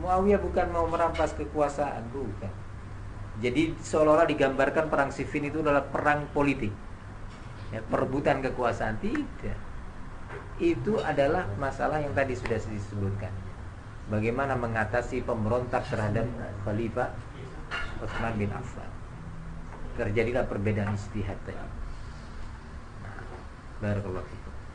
Muawiyah bukan mau merampas kekuasaan, bukan. Jadi seolah-olah digambarkan perang Siffin itu adalah perang politik. Ya, perebutan kekuasaan tidak. Itu adalah masalah yang tadi sudah disebutkan. Bagaimana mengatasi pemberontak terhadap Khalifah Utsman bin Affan. Terjadilah perbedaan istihad tadi. Nah, barakallahu.